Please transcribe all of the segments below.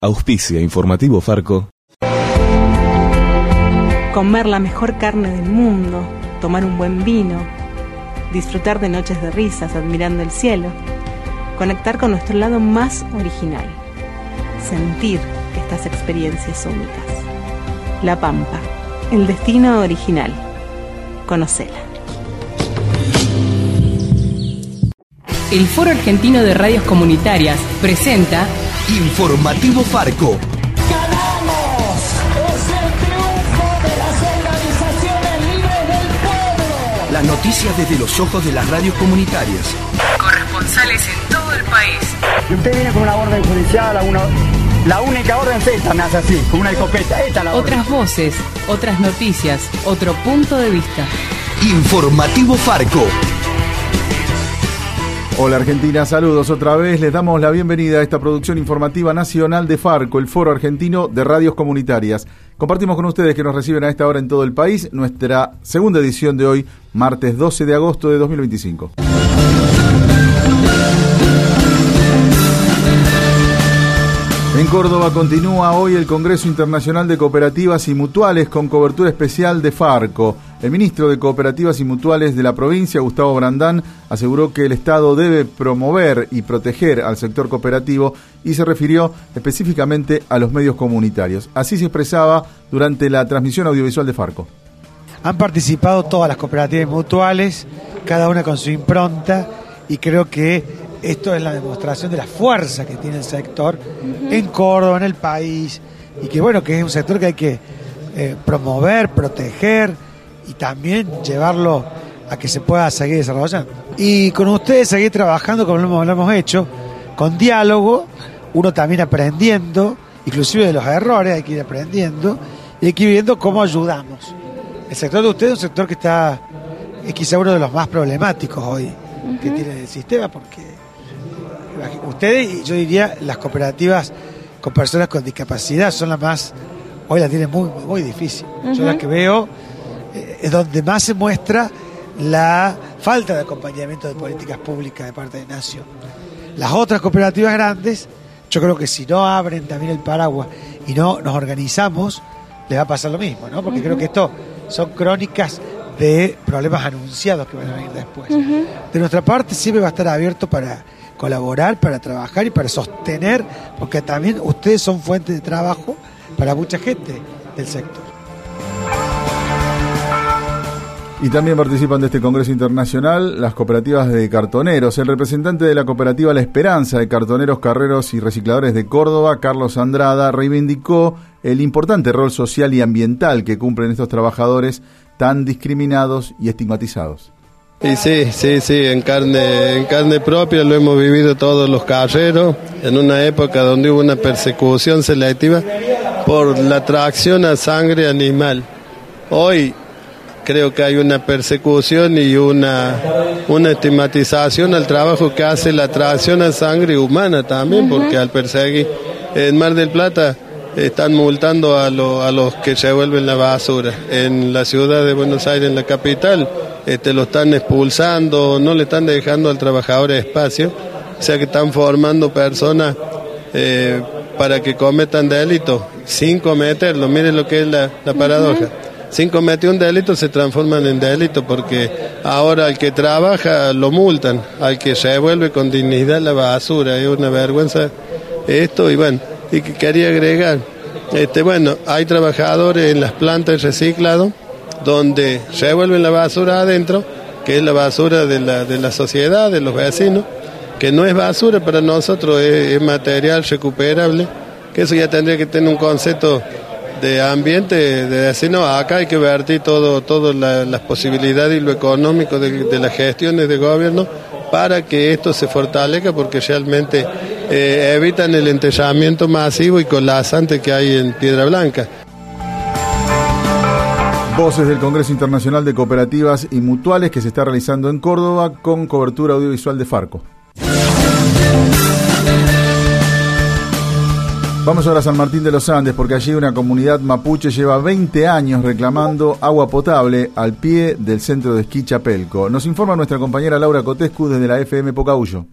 Auspicia Informativo Farco. Comer la mejor carne del mundo, tomar un buen vino, disfrutar de noches de risas admirando el cielo, conectar con nuestro lado más original, sentir estas experiencias únicas. La Pampa, el destino original. Conocela. El Foro Argentino de Radios Comunitarias presenta Informativo Farco. ¡Ganamos! ¡Es el triunfo de las organizaciones libres del pueblo! Las noticias desde los ojos de las radios comunitarias. corresponsales en todo el país. Y usted viene con una orden judicial, a una, la única orden es esta, me hace así, con una escopeta. Esta orden. Otras voces, otras noticias, otro punto de vista. Informativo Farco. Hola Argentina, saludos otra vez. Les damos la bienvenida a esta producción informativa nacional de Farco, el Foro Argentino de Radios Comunitarias. Compartimos con ustedes que nos reciben a esta hora en todo el país nuestra segunda edición de hoy, martes 12 de agosto de 2025. En Córdoba continúa hoy el Congreso Internacional de Cooperativas y Mutuales con cobertura especial de Farco. El ministro de Cooperativas y Mutuales de la provincia, Gustavo Brandán, aseguró que el Estado debe promover y proteger al sector cooperativo y se refirió específicamente a los medios comunitarios. Así se expresaba durante la transmisión audiovisual de Farco. Han participado todas las cooperativas mutuales, cada una con su impronta, y creo que esto es la demostración de la fuerza que tiene el sector en Córdoba, en el país, y que bueno, que es un sector que hay que eh, promover, proteger y también llevarlo a que se pueda seguir desarrollando. Y con ustedes seguir trabajando como lo hemos, lo hemos hecho, con diálogo, uno también aprendiendo, inclusive de los errores hay que ir aprendiendo, y hay que ir viendo cómo ayudamos. El sector de ustedes es un sector que está, es quizá uno de los más problemáticos hoy que tiene el sistema, porque ustedes y yo diría las cooperativas con personas con discapacidad son las más, hoy las tienen muy, muy, difícil. Yo las que veo eh, es donde más se muestra la falta de acompañamiento de políticas públicas de parte de Nación. Las otras cooperativas grandes, yo creo que si no abren también el paraguas y no nos organizamos, les va a pasar lo mismo, ¿no? Porque creo que esto son crónicas de problemas anunciados que van a venir después. De nuestra parte siempre va a estar abierto para colaborar, para trabajar y para sostener, porque también ustedes son fuentes de trabajo para mucha gente del sector. Y también participan de este Congreso Internacional las cooperativas de cartoneros. El representante de la cooperativa La Esperanza de Cartoneros, Carreros y Recicladores de Córdoba, Carlos Andrada, reivindicó el importante rol social y ambiental que cumplen estos trabajadores tan discriminados y estigmatizados. Y sí, sí, sí, en carne, en carne propia lo hemos vivido todos los carreros, en una época donde hubo una persecución selectiva por la tracción a sangre animal. Hoy creo que hay una persecución y una, una estigmatización al trabajo que hace la tracción a sangre humana también, porque al perseguir en Mar del Plata están multando a, lo- a los que se vuelven la basura. En la ciudad de Buenos Aires, en la capital, este, lo están expulsando, no le están dejando al trabajador espacio, o sea que están formando personas eh, para que cometan delitos sin cometerlo. Miren lo que es la, la paradoja. Sin cometer un delito se transforman en delito porque ahora al que trabaja lo multan, al que se vuelve con dignidad la basura, es una vergüenza esto y bueno, y que quería agregar, este bueno, hay trabajadores en las plantas de reciclado donde se vuelven la basura adentro, que es la basura de la, de la sociedad, de los vecinos, que no es basura para nosotros, es, es material recuperable, que eso ya tendría que tener un concepto de ambiente, de decir, no, acá hay que vertir todo, todo la- las posibilidades y lo económico de, las gestiones de gobierno para que esto se fortalezca porque realmente eh, evitan el enterramiento masivo y colapsante que hay en Piedra Blanca. Voces del Congreso Internacional de Cooperativas y Mutuales que se está realizando en Córdoba con cobertura audiovisual de Farco. Vamos ahora a San Martín de los Andes porque allí una comunidad mapuche lleva 20 años reclamando agua potable al pie del centro de esquí Chapelco. Nos informa nuestra compañera Laura Cotescu desde la FM Pocahuyo.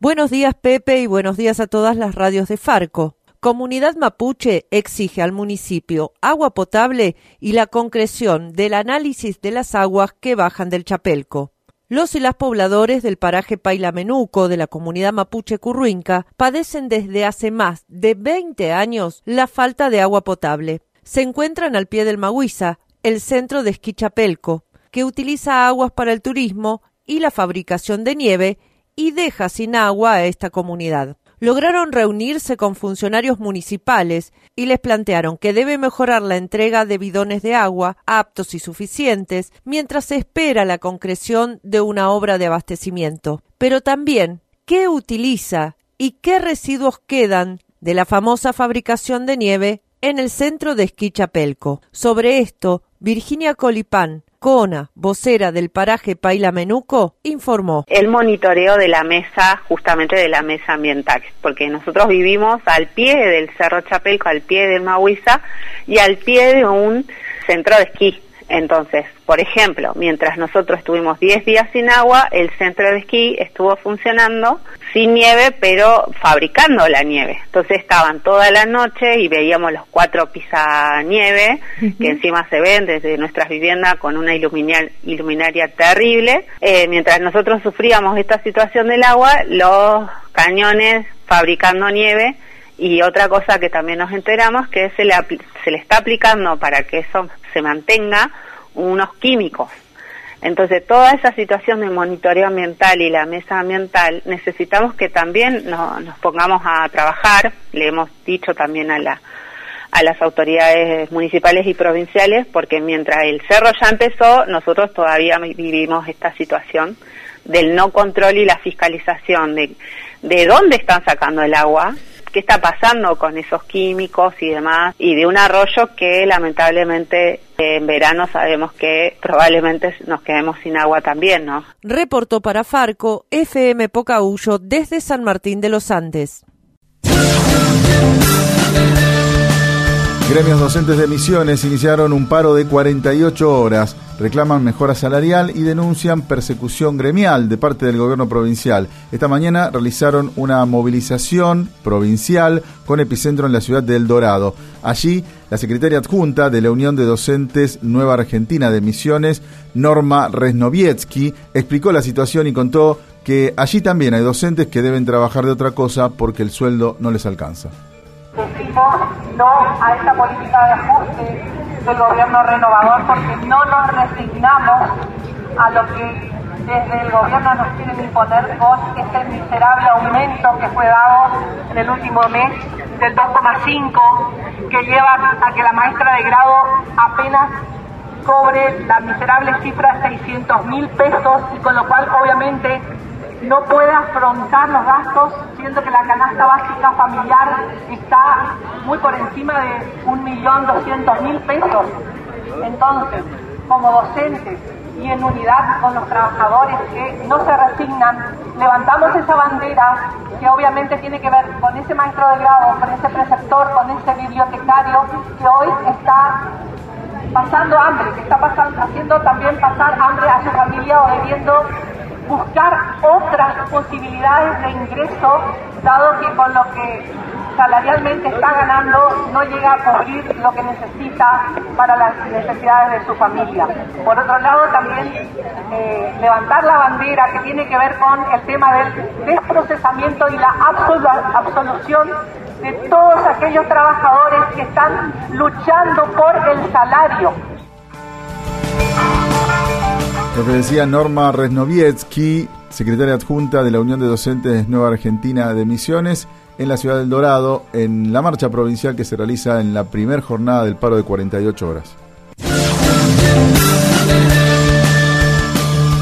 Buenos días Pepe y buenos días a todas las radios de Farco. Comunidad Mapuche exige al municipio agua potable y la concreción del análisis de las aguas que bajan del Chapelco. Los y las pobladores del paraje Pailamenuco de la comunidad mapuche Curruinca padecen desde hace más de 20 años la falta de agua potable. Se encuentran al pie del Maguiza, el centro de esquí Chapelco, que utiliza aguas para el turismo y la fabricación de nieve y deja sin agua a esta comunidad lograron reunirse con funcionarios municipales y les plantearon que debe mejorar la entrega de bidones de agua aptos y suficientes mientras se espera la concreción de una obra de abastecimiento. Pero también, ¿qué utiliza y qué residuos quedan de la famosa fabricación de nieve en el centro de esquí Chapelco? Sobre esto, Virginia Colipán, Cona, vocera del paraje Paila Menuco, informó. El monitoreo de la mesa, justamente de la mesa ambiental, porque nosotros vivimos al pie del Cerro Chapelco, al pie del Mahuiza y al pie de un centro de esquí. Entonces, por ejemplo, mientras nosotros estuvimos 10 días sin agua, el centro de esquí estuvo funcionando sin nieve, pero fabricando la nieve. Entonces estaban toda la noche y veíamos los cuatro pisa nieve, que encima se ven desde nuestras viviendas con una iluminaria terrible. Eh, mientras nosotros sufríamos esta situación del agua, los cañones fabricando nieve y otra cosa que también nos enteramos que se le, se le está aplicando para que eso se mantenga unos químicos. Entonces, toda esa situación de monitoreo ambiental y la mesa ambiental, necesitamos que también nos pongamos a trabajar, le hemos dicho también a, la, a las autoridades municipales y provinciales, porque mientras el cerro ya empezó, nosotros todavía vivimos esta situación del no control y la fiscalización de, de dónde están sacando el agua, qué está pasando con esos químicos y demás, y de un arroyo que lamentablemente en verano sabemos que probablemente nos quedemos sin agua también, ¿no? Reportó para Farco FM Pocahuyo desde San Martín de los Andes. Gremios docentes de Misiones iniciaron un paro de 48 horas, reclaman mejora salarial y denuncian persecución gremial de parte del gobierno provincial. Esta mañana realizaron una movilización provincial con epicentro en la ciudad de El Dorado. Allí, la secretaria adjunta de la Unión de Docentes Nueva Argentina de Misiones, Norma Resnovietsky, explicó la situación y contó que allí también hay docentes que deben trabajar de otra cosa porque el sueldo no les alcanza decimos no a esta política de ajuste del gobierno renovador porque no nos resignamos a lo que desde el gobierno nos quieren imponer. Con este miserable aumento que fue dado en el último mes del 2,5 que lleva a que la maestra de grado apenas cobre la miserable cifra de 600 mil pesos y con lo cual obviamente no puede afrontar los gastos, siendo que la canasta básica familiar está muy por encima de 1.200.000 pesos. Entonces, como docentes y en unidad con los trabajadores que no se resignan, levantamos esa bandera que obviamente tiene que ver con ese maestro de grado, con ese preceptor, con ese bibliotecario que hoy está pasando hambre, que está pasando, haciendo también pasar hambre a su familia o debiendo buscar otras posibilidades de ingreso, dado que con lo que salarialmente está ganando no llega a cubrir lo que necesita para las necesidades de su familia. Por otro lado, también eh, levantar la bandera que tiene que ver con el tema del desprocesamiento y la absolución de todos aquellos trabajadores que están luchando por el salario lo que decía Norma Resnovietsky, secretaria adjunta de la Unión de Docentes Nueva Argentina de Misiones, en la ciudad del Dorado, en la marcha provincial que se realiza en la primera jornada del paro de 48 horas.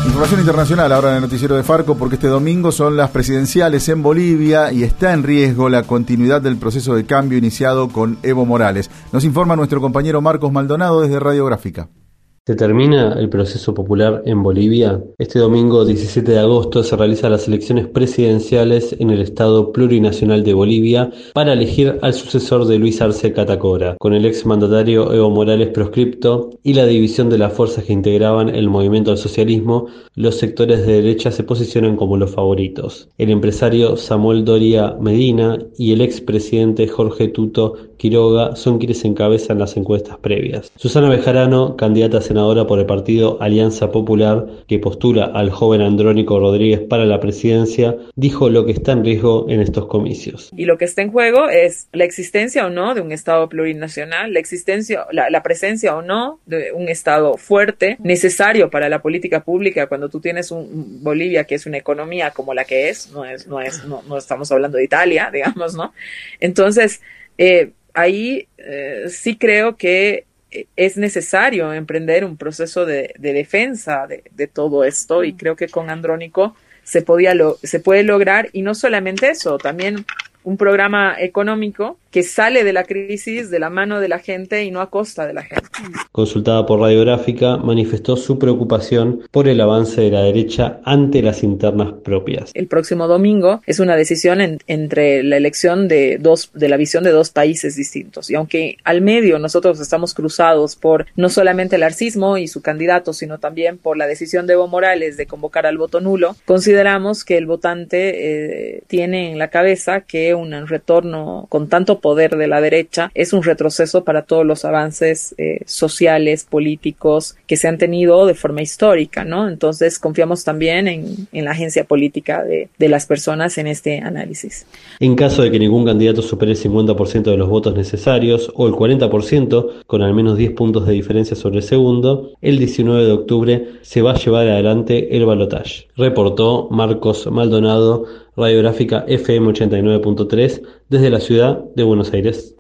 Información internacional ahora en el noticiero de Farco porque este domingo son las presidenciales en Bolivia y está en riesgo la continuidad del proceso de cambio iniciado con Evo Morales. Nos informa nuestro compañero Marcos Maldonado desde Radiográfica. ¿Se termina el proceso popular en Bolivia? Este domingo 17 de agosto se realizan las elecciones presidenciales en el Estado plurinacional de Bolivia para elegir al sucesor de Luis Arce Catacora, con el ex mandatario Evo Morales proscripto y la división de las fuerzas que integraban el movimiento al socialismo, los sectores de derecha se posicionan como los favoritos. El empresario Samuel Doria Medina y el ex presidente Jorge Tuto Quiroga son quienes encabezan las encuestas previas. Susana Bejarano, candidata a por el partido Alianza Popular, que postula al joven Andrónico Rodríguez para la presidencia, dijo lo que está en riesgo en estos comicios. Y lo que está en juego es la existencia o no de un Estado plurinacional, la existencia, la, la presencia o no de un Estado fuerte, necesario para la política pública cuando tú tienes un Bolivia que es una economía como la que es, no es, no es, no, no estamos hablando de Italia, digamos, ¿no? Entonces, eh, ahí eh, sí creo que es necesario emprender un proceso de, de defensa de, de, todo esto y creo que con Andrónico se, podía lo, se puede lograr y no solamente eso, también un programa económico que sale de la crisis de la mano de la gente y no a costa de la gente. Consultada por Radiográfica, manifestó su preocupación por el avance de la derecha ante las internas propias. El próximo domingo es una decisión en, entre la elección de dos de la visión de dos países distintos y aunque al medio nosotros estamos cruzados por no solamente el arcismo y su candidato, sino también por la decisión de Evo Morales de convocar al voto nulo, consideramos que el votante eh, tiene en la cabeza que un retorno con tanto poder de la derecha es un retroceso para todos los avances eh, sociales, políticos que se han tenido de forma histórica, ¿no? Entonces confiamos también en, en la agencia política de, de, las personas en este análisis. En caso de que ningún candidato supere el 50% de los votos necesarios o el 40% con al menos 10 puntos de diferencia sobre el segundo, el 19 de octubre se va a llevar adelante el balotaje. Reportó Marcos Maldonado Radiográfica FM 89.3 desde la ciudad de Buenos Aires.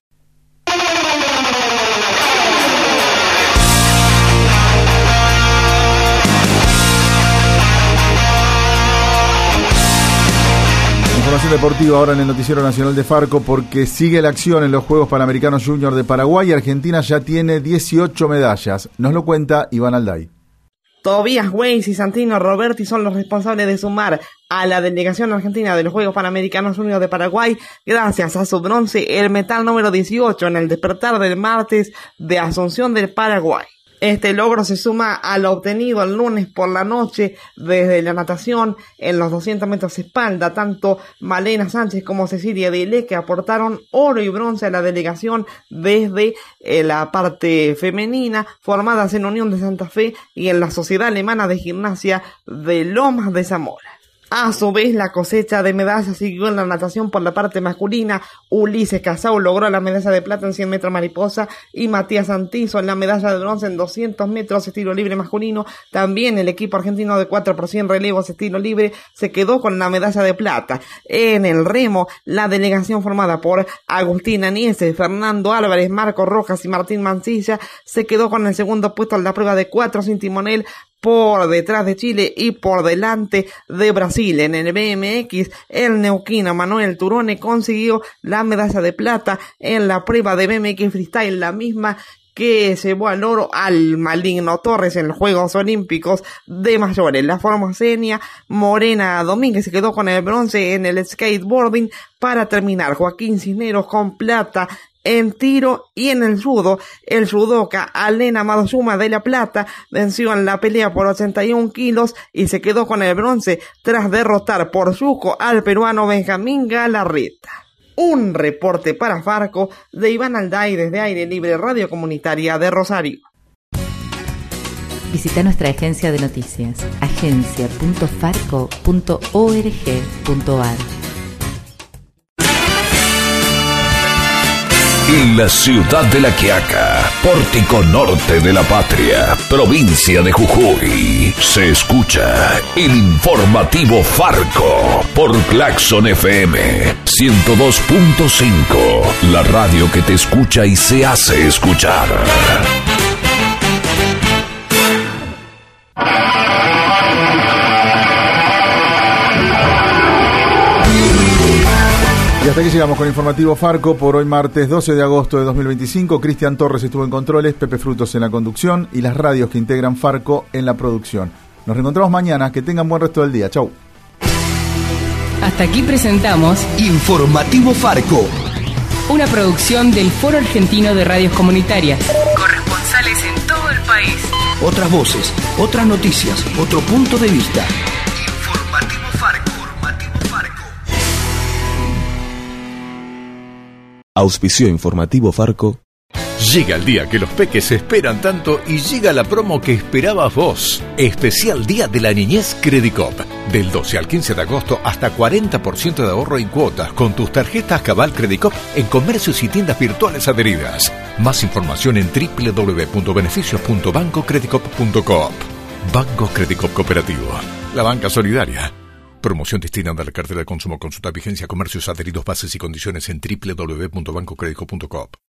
Información deportiva ahora en el Noticiero Nacional de Farco porque sigue la acción en los Juegos Panamericanos Junior de Paraguay. Argentina ya tiene 18 medallas. Nos lo cuenta Iván Alday. Tobías Weiss y Santino Roberti son los responsables de sumar a la delegación argentina de los Juegos Panamericanos Unidos de Paraguay gracias a su bronce el metal número 18 en el despertar del martes de Asunción del Paraguay. Este logro se suma a lo obtenido el lunes por la noche desde la natación en los 200 metros espalda. Tanto Malena Sánchez como Cecilia Dile que aportaron oro y bronce a la delegación desde eh, la parte femenina formadas en Unión de Santa Fe y en la Sociedad Alemana de Gimnasia de Lomas de Zamora. A su vez, la cosecha de medallas siguió en la natación por la parte masculina. Ulises Casau logró la medalla de plata en 100 metros mariposa y Matías Antizo en la medalla de bronce en 200 metros estilo libre masculino. También el equipo argentino de 4 por 100 relevos estilo libre se quedó con la medalla de plata. En el remo, la delegación formada por Agustín Aniese, Fernando Álvarez, Marco Rojas y Martín Mancilla se quedó con el segundo puesto en la prueba de 4 sin timonel por detrás de Chile y por delante de Brasil. En el BMX, el neuquino Manuel Turone consiguió la medalla de plata en la prueba de BMX Freestyle, la misma que llevó al oro al maligno Torres en los Juegos Olímpicos de mayores. La formosenia Morena Domínguez se quedó con el bronce en el skateboarding para terminar. Joaquín Cisneros con plata en tiro y en el judo, el judoka Alena Madosuma de La Plata venció en la pelea por 81 kilos y se quedó con el bronce tras derrotar por suco al peruano Benjamín Galarreta. Un reporte para Farco de Iván Alday desde Aire Libre Radio Comunitaria de Rosario. Visita nuestra agencia de noticias, agencia.farco.org.ar. En la ciudad de La Quiaca, pórtico norte de la patria, provincia de Jujuy, se escucha el informativo Farco por Claxon FM 102.5, la radio que te escucha y se hace escuchar. Hasta aquí llegamos con Informativo Farco por hoy martes 12 de agosto de 2025. Cristian Torres estuvo en controles, Pepe Frutos en la conducción y las radios que integran Farco en la producción. Nos reencontramos mañana, que tengan buen resto del día. Chau. Hasta aquí presentamos Informativo Farco. una producción del Foro Argentino de Radios Comunitarias. Corresponsales en todo el país. Otras voces, otras noticias, otro punto de vista. Auspicio informativo Farco. Llega el día que los peques esperan tanto y llega la promo que esperabas vos. Especial Día de la Niñez Credicop. Del 12 al 15 de agosto hasta 40% de ahorro en cuotas con tus tarjetas Cabal Credicop en comercios y tiendas virtuales adheridas. Más información en www.beneficios.bancocredicop.coop. Banco Credicop Cooperativo. La banca solidaria. Promoción destinada a la cartera de consumo. Consulta vigencia, comercios adheridos, bases y condiciones en www.bancocredico.coop.